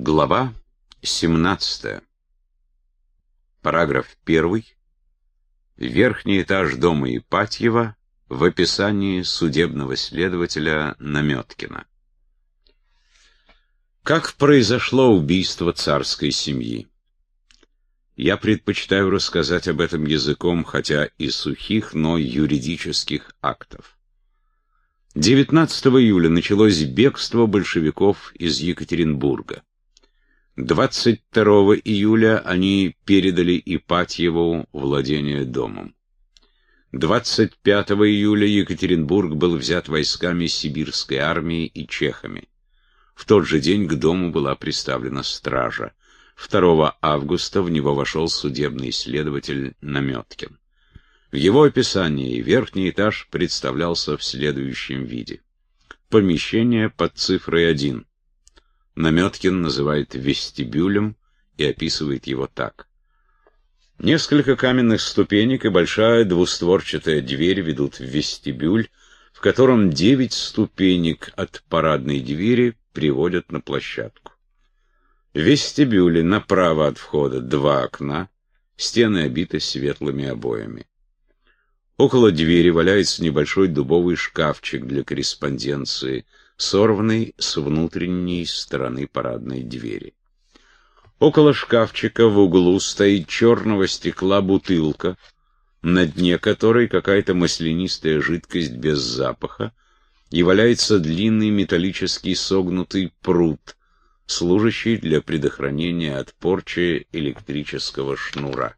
Глава 17. Параграф 1. Верхний этаж дома Ипатьева в описании судебного следователя Наметкина. Как произошло убийство царской семьи? Я предпочитаю рассказать об этом языком, хотя и сухих, но юридических актов. 19 июля началось бегство большевиков из Екатеринбурга. 22 июля они передали Ипатьеву владение домом. 25 июля Екатеринбург был взят войсками сибирской армии и чехами. В тот же день к дому была приставлена стража. 2 августа в него вошел судебный следователь Наметкин. В его описании верхний этаж представлялся в следующем виде. Помещение под цифрой 1. Наметкин называет вестибюлем и описывает его так. Несколько каменных ступенек и большая двустворчатая дверь ведут в вестибюль, в котором девять ступенек от парадной двери приводят на площадку. В вестибюле направо от входа два окна, стены обиты светлыми обоями. Около двери валяется небольшой дубовый шкафчик для корреспонденции — сорванный с внутренней стороны парадной двери. Около шкафчика в углу стоит черного стекла бутылка, на дне которой какая-то маслянистая жидкость без запаха, и валяется длинный металлический согнутый прут, служащий для предохранения от порчи электрического шнура.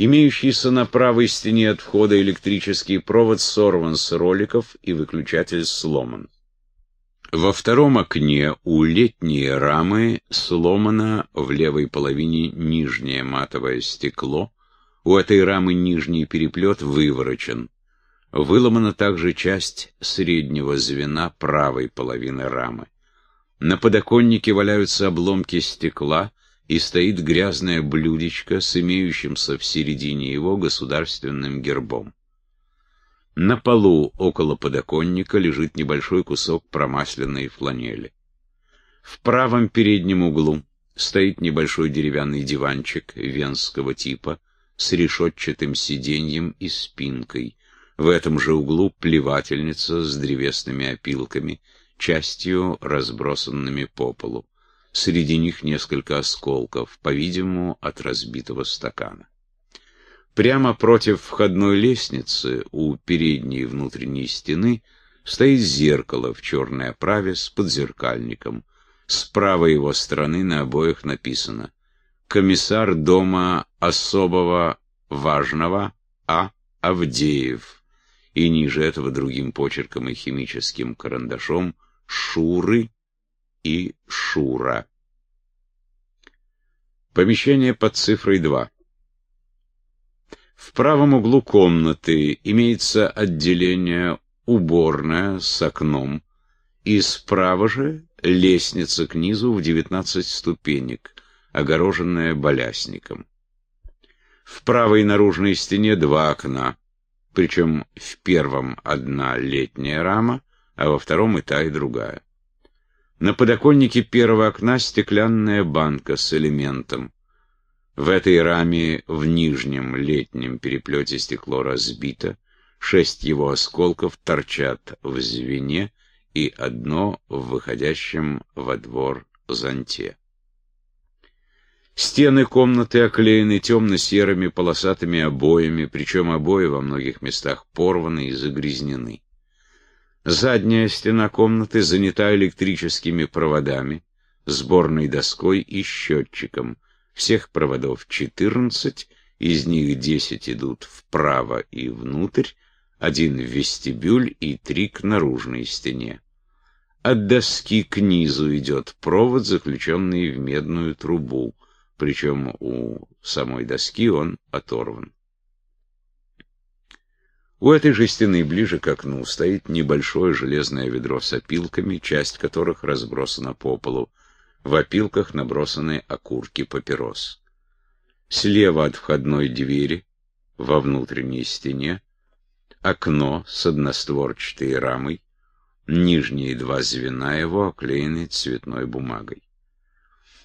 Имеющийся на правой стене от входа электрический провод сорван с роликов и выключатель сломан. Во втором окне у летней рамы сломано в левой половине нижнее матовое стекло, у этой рамы нижний переплет выворочен. Выломана также часть среднего звена правой половины рамы. На подоконнике валяются обломки стекла, и стоит грязное блюдечко с имеющимся в середине его государственным гербом. На полу около подоконника лежит небольшой кусок промасленной фланели. В правом переднем углу стоит небольшой деревянный диванчик венского типа с решетчатым сиденьем и спинкой. В этом же углу плевательница с древесными опилками, частью разбросанными по полу. Среди них несколько осколков, по-видимому, от разбитого стакана. Прямо против входной лестницы, у передней внутренней стены, стоит зеркало в черной оправе с подзеркальником. С правой его стороны на обоих написано «Комиссар дома особого важного А. Авдеев» и ниже этого другим почерком и химическим карандашом «Шуры» и Шура. Помещение под цифрой 2. В правом углу комнаты имеется отделение уборная с окном, и справа же лестница к низу в 19 ступенек, огороженная балясником. В правой наружной стене два окна, причем в первом одна летняя рама, а во втором и та, и другая. На подоконнике первого окна стеклянная банка с элементом. В этой раме в нижнем летнем переплете стекло разбито, шесть его осколков торчат в звене и одно в выходящем во двор зонте. Стены комнаты оклеены темно-серыми полосатыми обоями, причем обои во многих местах порваны и загрязнены. Задняя стена комнаты занята электрическими проводами, сборной доской и счетчиком. Всех проводов 14, из них 10 идут вправо и внутрь, один в вестибюль и три к наружной стене. От доски к низу идет провод, заключенный в медную трубу, причем у самой доски он оторван. У этой же стены, ближе к окну, стоит небольшое железное ведро с опилками, часть которых разбросана по полу. В опилках набросаны окурки папирос. Слева от входной двери, во внутренней стене, окно с одностворчатой рамой, Нижние два звена его оклеены цветной бумагой.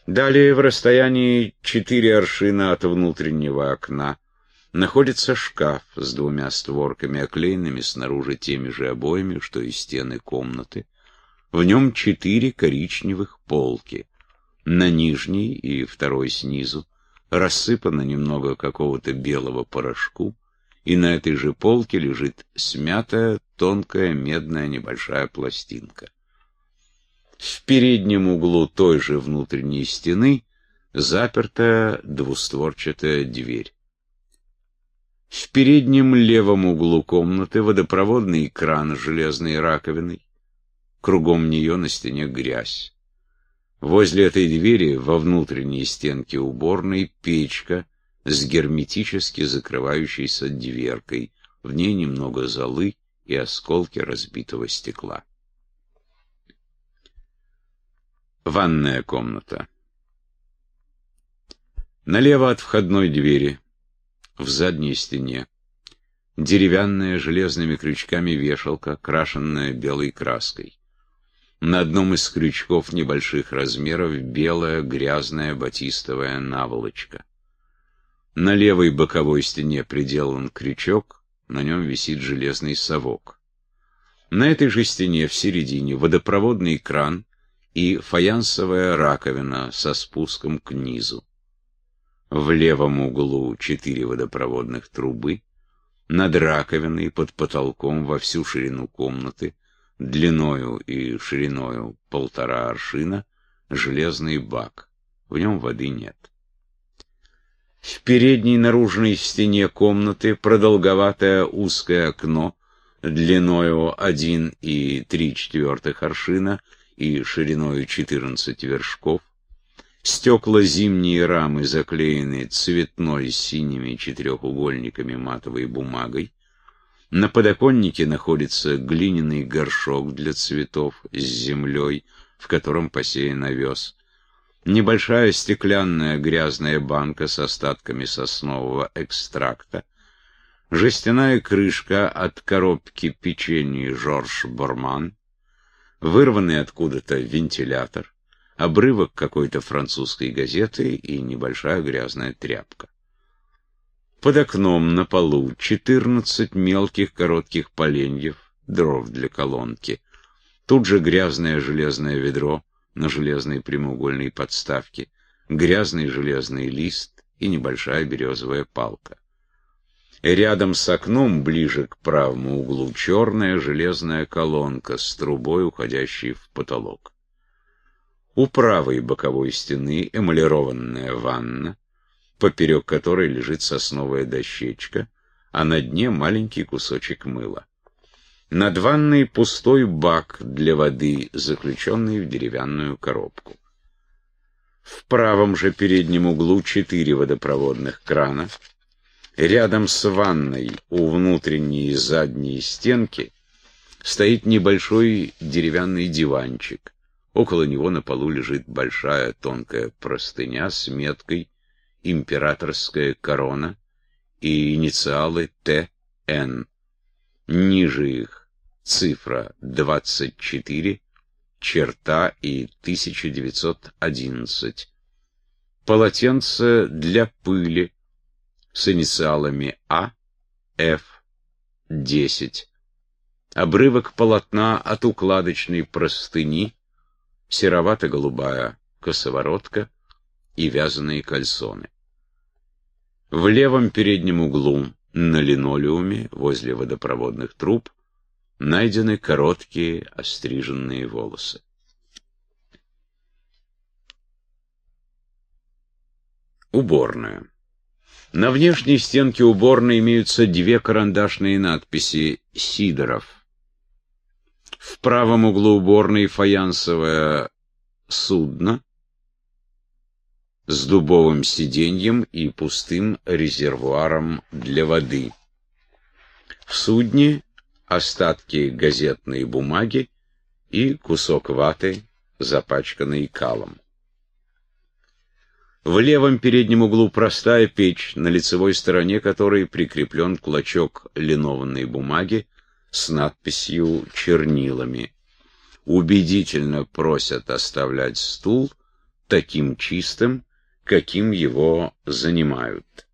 Далее в расстоянии четыре аршина от внутреннего окна находится шкаф с двумя створками, оклеенными снаружи теми же обоями, что и стены комнаты. В нем четыре коричневых полки. На нижней и второй снизу рассыпано немного какого-то белого порошку, и на этой же полке лежит смятая тонкая медная небольшая пластинка. В переднем углу той же внутренней стены запертая двустворчатая дверь. В переднем левом углу комнаты водопроводный кран с железной раковиной. Кругом нее на стене грязь. Возле этой двери во внутренней стенке уборной печка с герметически закрывающейся дверкой. В ней немного золы и осколки разбитого стекла. Ванная комната. Налево от входной двери, в задней стене, деревянная железными крючками вешалка, крашенная белой краской. На одном из крючков небольших размеров белая грязная батистовая наволочка. На левой боковой стене приделан крючок, на нем висит железный совок. На этой же стене в середине водопроводный кран и фаянсовая раковина со спуском к низу. В левом углу четыре водопроводных трубы, над раковиной под потолком во всю ширину комнаты, длиною и шириною полтора аршина, железный бак. В нем воды нет. В передней наружной стене комнаты продолговатое узкое окно длиною один и три четвертых аршина и шириной 14 вершков. Стекла зимние рамы заклеены цветной синими четырехугольниками матовой бумагой. На подоконнике находится глиняный горшок для цветов с землей, в котором посеян овес. Небольшая стеклянная грязная банка с остатками соснового экстракта. Жестяная крышка от коробки печенья «Жорж Борман» вырванный откуда-то вентилятор, обрывок какой-то французской газеты и небольшая грязная тряпка. Под окном на полу четырнадцать мелких коротких поленьев, дров для колонки. Тут же грязное железное ведро на железной прямоугольной подставке, грязный железный лист и небольшая березовая палка. Рядом с окном, ближе к правому углу, черная железная колонка с трубой, уходящей в потолок. У правой боковой стены эмалированная ванна, поперек которой лежит сосновая дощечка, а на дне маленький кусочек мыла. Над ванной пустой бак для воды, заключенный в деревянную коробку. В правом же переднем углу четыре водопроводных крана — Рядом с ванной у внутренней и задней стенки стоит небольшой деревянный диванчик. Около него на полу лежит большая тонкая простыня с меткой «Императорская корона» и инициалы Т.Н. Ниже их цифра 24, черта и 1911. Полотенце для пыли с инициалами А, Ф, 10. Обрывок полотна от укладочной простыни, серовато-голубая косоворотка и вязаные кальсоны. В левом переднем углу на линолеуме возле водопроводных труб найдены короткие остриженные волосы. Уборная. На внешней стенке уборной имеются две карандашные надписи «Сидоров». В правом углу уборной фаянсовое судно с дубовым сиденьем и пустым резервуаром для воды. В судне остатки газетной бумаги и кусок ваты, запачканный калом. В левом переднем углу простая печь, на лицевой стороне которой прикреплен клочок линованной бумаги с надписью чернилами убедительно просят оставлять стул таким чистым, каким его занимают.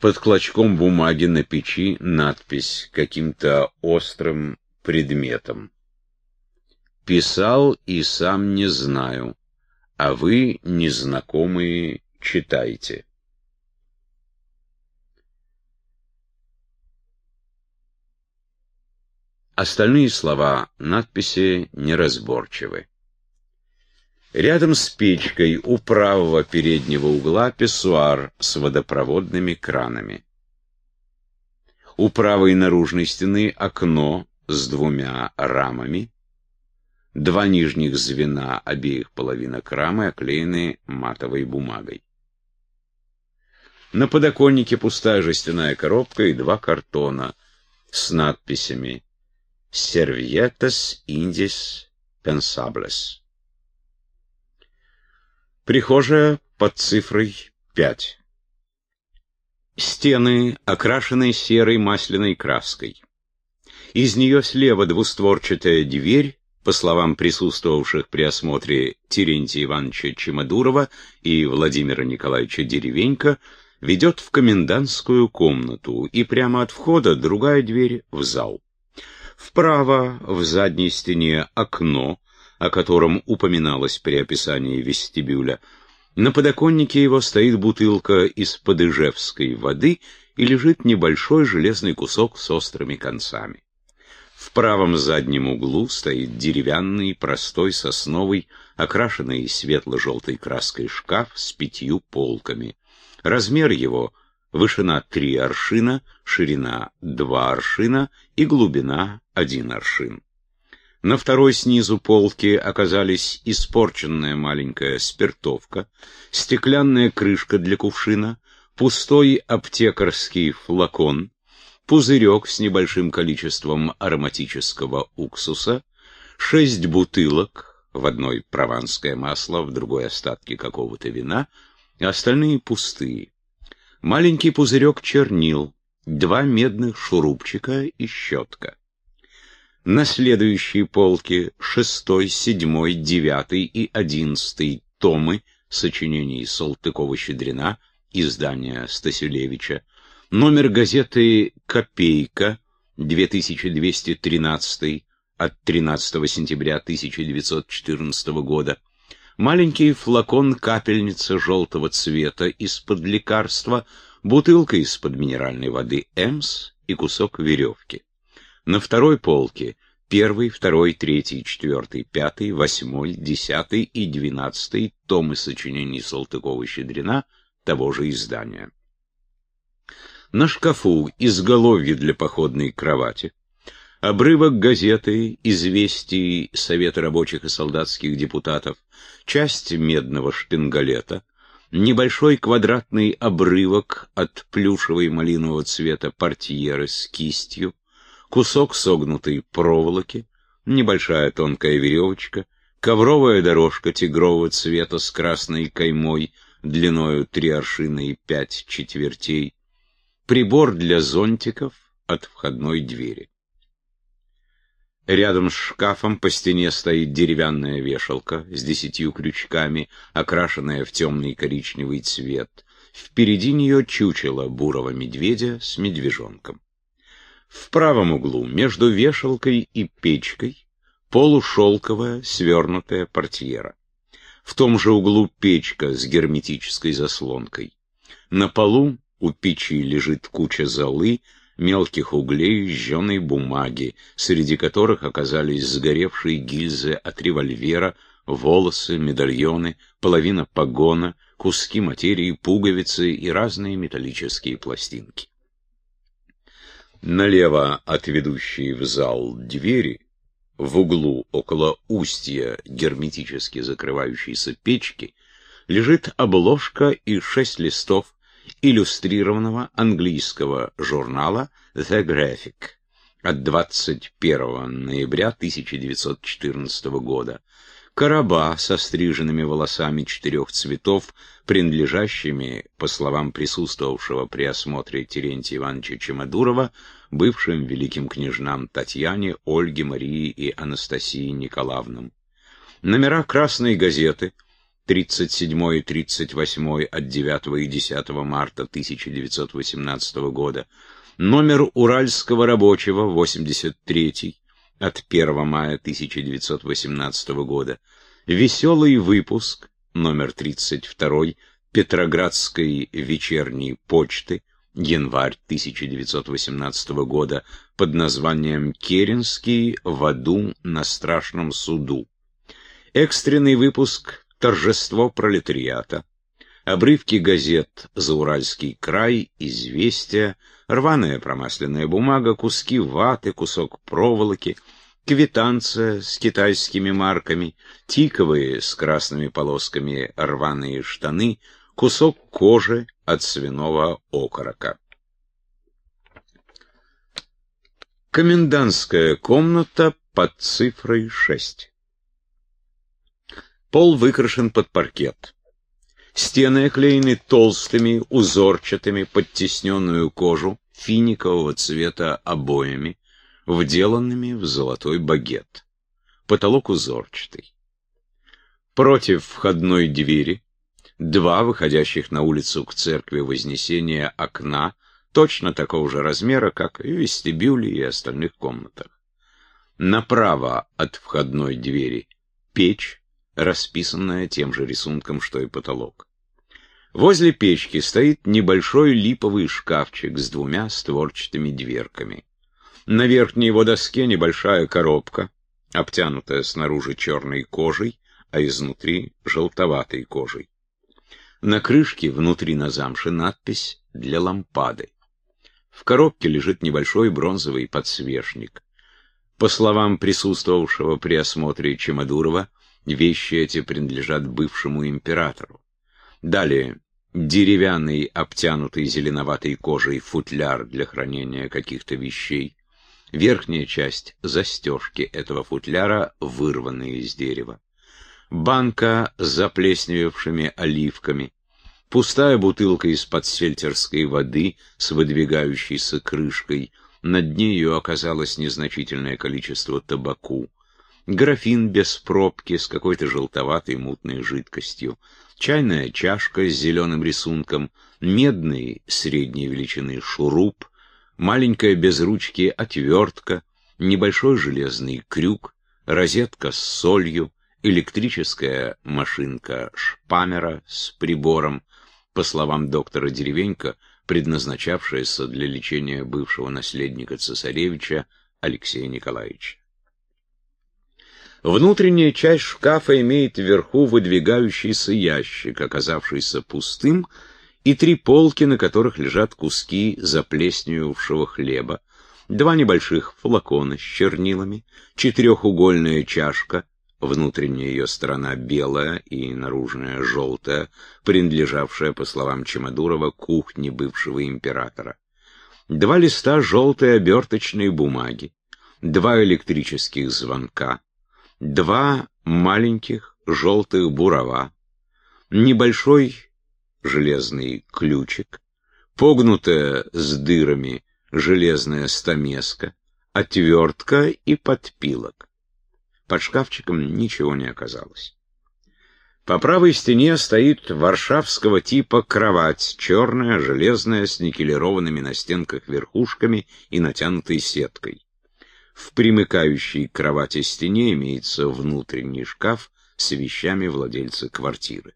Под клочком бумаги на печи надпись каким-то острым предметом. Писал и сам не знаю, а вы, незнакомые, читайте. Остальные слова надписи неразборчивы. Рядом с печкой у правого переднего угла писсуар с водопроводными кранами. У правой наружной стены окно с двумя рамами. Два нижних звена обеих половинок рамы оклеены матовой бумагой. На подоконнике пустая жестяная коробка и два картона с надписями «Servietas Indis Pensables». Прихожая под цифрой 5. Стены, окрашенные серой масляной краской. Из нее слева двустворчатая дверь, по словам присутствовавших при осмотре Терентия Ивановича Чемодурова и Владимира Николаевича Деревенька, ведет в комендантскую комнату, и прямо от входа другая дверь в зал. Вправо, в задней стене, окно, о котором упоминалось при описании вестибюля. На подоконнике его стоит бутылка из-под воды и лежит небольшой железный кусок с острыми концами. В правом заднем углу стоит деревянный, простой, сосновый, окрашенный светло-желтой краской шкаф с пятью полками. Размер его — вышина три аршина, ширина два аршина и глубина один аршин. На второй снизу полки оказались испорченная маленькая спиртовка, стеклянная крышка для кувшина, пустой аптекарский флакон, пузырек с небольшим количеством ароматического уксуса, шесть бутылок, в одной прованское масло, в другой остатки какого-то вина, остальные пустые. Маленький пузырек чернил, два медных шурупчика и щетка. На следующей полке шестой, седьмой, девятый и одиннадцатый томы сочинений Салтыкова-Щедрина, издания Стасюлевича, номер газеты «Копейка», 2213 от 13 сентября 1914 года, маленький флакон капельница желтого цвета из-под лекарства, бутылка из-под минеральной воды «Эмс» и кусок веревки. На второй полке первый, второй, третий, четвертый, пятый, восьмой, десятый и двенадцатый томы сочинений Салтыкова-Щедрина того же издания. На шкафу изголовье для походной кровати, обрывок газеты «Известий Совета рабочих и солдатских депутатов», часть медного шпингалета, небольшой квадратный обрывок от плюшевой малинового цвета портьеры с кистью, кусок согнутой проволоки, небольшая тонкая веревочка, ковровая дорожка тигрового цвета с красной каймой, длиною три аршина и пять четвертей, прибор для зонтиков от входной двери. Рядом с шкафом по стене стоит деревянная вешалка с десятью крючками, окрашенная в темный коричневый цвет. Впереди нее чучело бурого медведя с медвежонком. В правом углу, между вешалкой и печкой, полушелковая свернутая портьера. В том же углу печка с герметической заслонкой. На полу у печи лежит куча золы, мелких углей жженой бумаги, среди которых оказались сгоревшие гильзы от револьвера, волосы, медальоны, половина погона, куски материи, пуговицы и разные металлические пластинки. Налево от ведущей в зал двери, в углу около устья герметически закрывающейся печки, лежит обложка и шесть листов иллюстрированного английского журнала The Graphic от 21 ноября 1914 года, короба со стриженными волосами четырех цветов, принадлежащими, по словам присутствовавшего при осмотре Терентия Ивановича Чемодурова, бывшим великим княжнам Татьяне, Ольге, Марии и Анастасии Николаевнам. Номера «Красной газеты» 37 и 38 от 9 и 10 марта 1918 года, номер «Уральского рабочего» 83 от 1 мая 1918 года, веселый выпуск номер 32 Петроградской вечерней почты январь 1918 года под названием «Керенский в аду на страшном суду». Экстренный выпуск «Торжество пролетариата», обрывки газет «Зауральский край», «Известия», рваная промасленная бумага, куски ваты, кусок проволоки, квитанция с китайскими марками, тиковые с красными полосками рваные штаны, кусок кожи от свиного окорока. Комендантская комната под цифрой 6. Пол выкрашен под паркет. Стены оклеены толстыми, узорчатыми, подтесненную кожу финикового цвета обоями, вделанными в золотой багет. Потолок узорчатый. Против входной двери два выходящих на улицу к церкви Вознесения окна, точно такого же размера, как и в вестибюле и остальных комнатах. Направо от входной двери печь, расписанная тем же рисунком, что и потолок. Возле печки стоит небольшой липовый шкафчик с двумя створчатыми дверками. На верхней его доске небольшая коробка, обтянутая снаружи черной кожей, а изнутри желтоватой кожей. На крышке внутри на замше надпись «Для лампады». В коробке лежит небольшой бронзовый подсвечник. По словам присутствовавшего при осмотре Чемодурова, вещи эти принадлежат бывшему императору. Далее деревянный, обтянутый зеленоватой кожей футляр для хранения каких-то вещей. Верхняя часть застежки этого футляра вырвана из дерева. Банка с заплесневевшими оливками. Пустая бутылка из-под сельтерской воды с выдвигающейся крышкой. На дне ее оказалось незначительное количество табаку. Графин без пробки с какой-то желтоватой мутной жидкостью чайная чашка с зеленым рисунком, медный средней величины шуруп, маленькая без ручки отвертка, небольшой железный крюк, розетка с солью, электрическая машинка шпамера с прибором, по словам доктора Деревенька, предназначавшаяся для лечения бывшего наследника цесаревича Алексея Николаевича. Внутренняя часть шкафа имеет вверху выдвигающийся ящик, оказавшийся пустым, и три полки, на которых лежат куски заплесневевшего хлеба, два небольших флакона с чернилами, четырехугольная чашка, внутренняя ее сторона белая и наружная желтая, принадлежавшая, по словам Чемодурова, кухне бывшего императора, два листа желтой оберточной бумаги, два электрических звонка, два маленьких желтых бурова, небольшой железный ключик, погнутая с дырами железная стамеска, отвертка и подпилок. Под шкафчиком ничего не оказалось. По правой стене стоит варшавского типа кровать, черная, железная, с никелированными на стенках верхушками и натянутой сеткой. В примыкающей к кровати стене имеется внутренний шкаф с вещами владельца квартиры.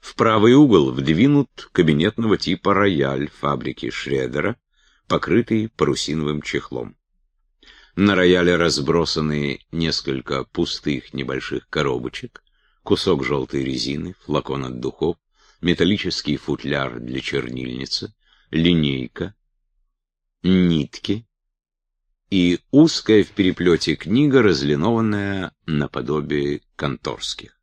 В правый угол вдвинут кабинетного типа рояль фабрики Шредера, покрытый парусиновым чехлом. На рояле разбросаны несколько пустых небольших коробочек, кусок желтой резины, флакон от духов, металлический футляр для чернильницы, линейка, нитки, и узкая в переплете книга, разлинованная наподобие конторских.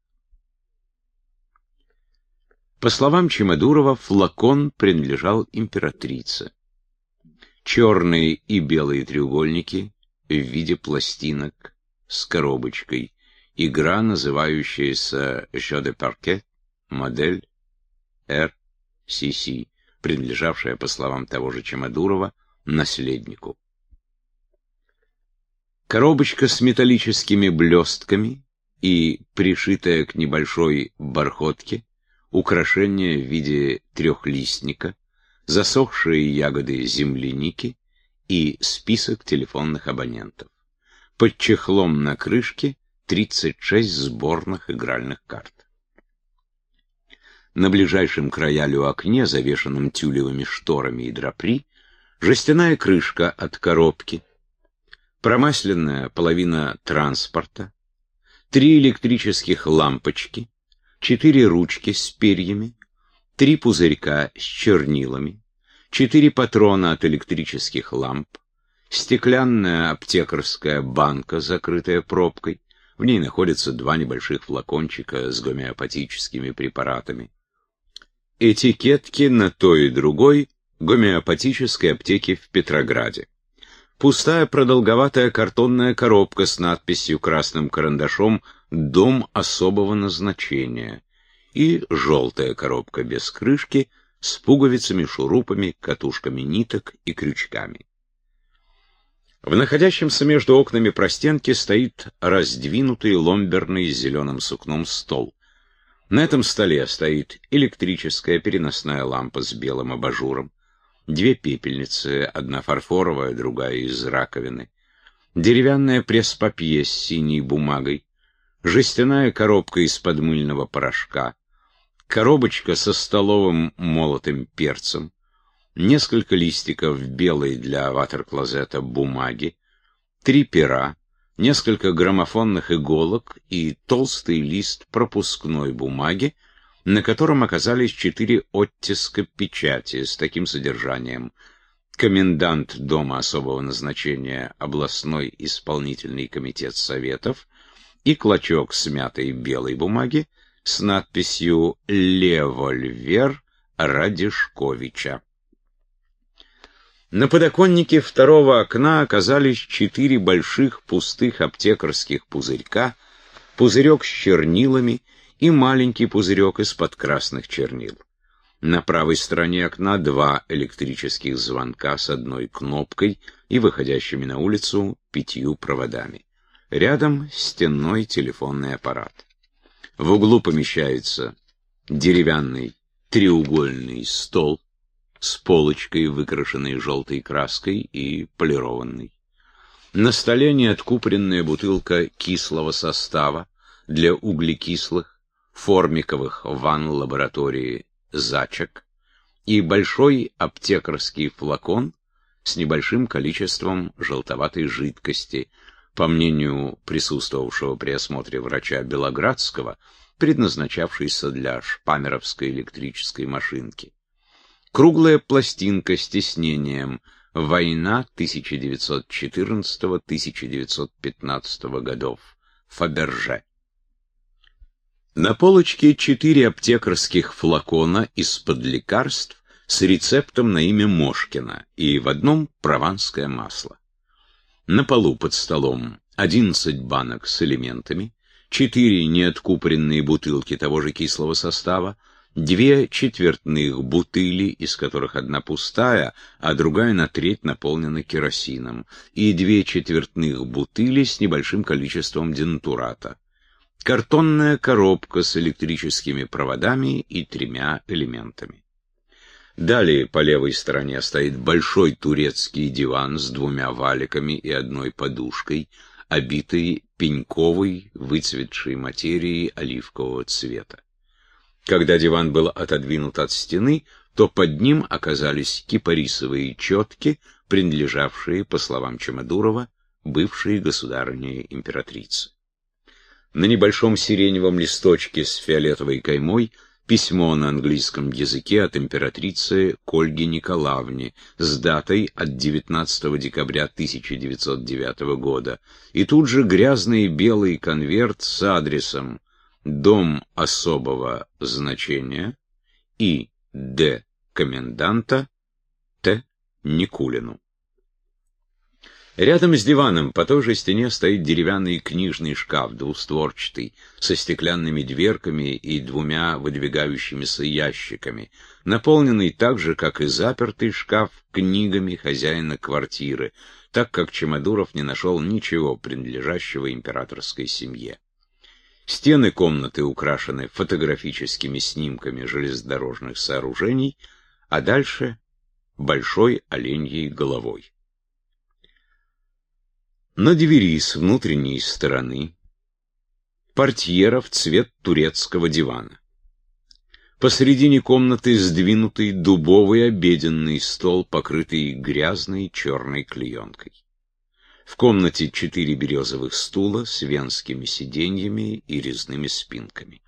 По словам Чемодурова, флакон принадлежал императрице. Черные и белые треугольники в виде пластинок с коробочкой. Игра, называющаяся «Jeu de parquet», модель RCC, принадлежавшая, по словам того же Чемодурова, наследнику. Коробочка с металлическими блестками и пришитая к небольшой бархотке украшение в виде трехлистника, засохшие ягоды земляники и список телефонных абонентов. Под чехлом на крышке 36 сборных игральных карт. На ближайшем к роялю окне, завешенном тюлевыми шторами и драпри, жестяная крышка от коробки, промасленная половина транспорта, три электрических лампочки, четыре ручки с перьями, три пузырька с чернилами, четыре патрона от электрических ламп, стеклянная аптекарская банка, закрытая пробкой, в ней находятся два небольших флакончика с гомеопатическими препаратами. Этикетки на той и другой гомеопатической аптеки в Петрограде. Пустая продолговатая картонная коробка с надписью красным карандашом «Дом особого назначения» и желтая коробка без крышки с пуговицами, шурупами, катушками ниток и крючками. В находящемся между окнами простенке стоит раздвинутый ломберный с зеленым сукном стол. На этом столе стоит электрическая переносная лампа с белым абажуром, две пепельницы, одна фарфоровая, другая из раковины, деревянная пресс-папье с синей бумагой, жестяная коробка из-под мыльного порошка, коробочка со столовым молотым перцем, несколько листиков белой для ватер-клозета бумаги, три пера, несколько граммофонных иголок и толстый лист пропускной бумаги, на котором оказались четыре оттиска печати с таким содержанием. Комендант Дома особого назначения, областной исполнительный комитет советов и клочок смятой белой бумаги с надписью «Левольвер Радишковича». На подоконнике второго окна оказались четыре больших пустых аптекарских пузырька, пузырек с чернилами и маленький пузырек из-под красных чернил. На правой стороне окна два электрических звонка с одной кнопкой и выходящими на улицу пятью проводами. Рядом стенной телефонный аппарат. В углу помещается деревянный треугольный стол с полочкой, выкрашенной желтой краской и полированной. На столе неоткупоренная бутылка кислого состава для углекислых, формиковых ванн лаборатории «Зачек» и большой аптекарский флакон с небольшим количеством желтоватой жидкости, по мнению присутствовавшего при осмотре врача Белоградского, предназначавшейся для шпамеровской электрической машинки. Круглая пластинка с тиснением «Война 1914-1915 годов» Фаберже. На полочке четыре аптекарских флакона из-под лекарств с рецептом на имя Мошкина и в одном прованское масло. На полу под столом одиннадцать банок с элементами, четыре неоткупоренные бутылки того же кислого состава, две четвертных бутыли, из которых одна пустая, а другая на треть наполнена керосином, и две четвертных бутыли с небольшим количеством дентурата картонная коробка с электрическими проводами и тремя элементами. Далее по левой стороне стоит большой турецкий диван с двумя валиками и одной подушкой, обитый пеньковой, выцветшей материей оливкового цвета. Когда диван был отодвинут от стены, то под ним оказались кипарисовые четки, принадлежавшие, по словам Чемодурова, бывшей государыне императрицы. На небольшом сиреневом листочке с фиолетовой каймой письмо на английском языке от императрицы к Ольге Николаевне с датой от 19 декабря 1909 года. И тут же грязный белый конверт с адресом «Дом особого значения» и «Д. Коменданта Т. Никулину». Рядом с диваном по той же стене стоит деревянный книжный шкаф, двустворчатый, со стеклянными дверками и двумя выдвигающимися ящиками, наполненный так же, как и запертый шкаф, книгами хозяина квартиры, так как Чемодуров не нашел ничего, принадлежащего императорской семье. Стены комнаты украшены фотографическими снимками железнодорожных сооружений, а дальше — большой оленьей головой. На двери с внутренней стороны портьера в цвет турецкого дивана. Посредине комнаты сдвинутый дубовый обеденный стол, покрытый грязной черной клеенкой. В комнате четыре березовых стула с венскими сиденьями и резными спинками.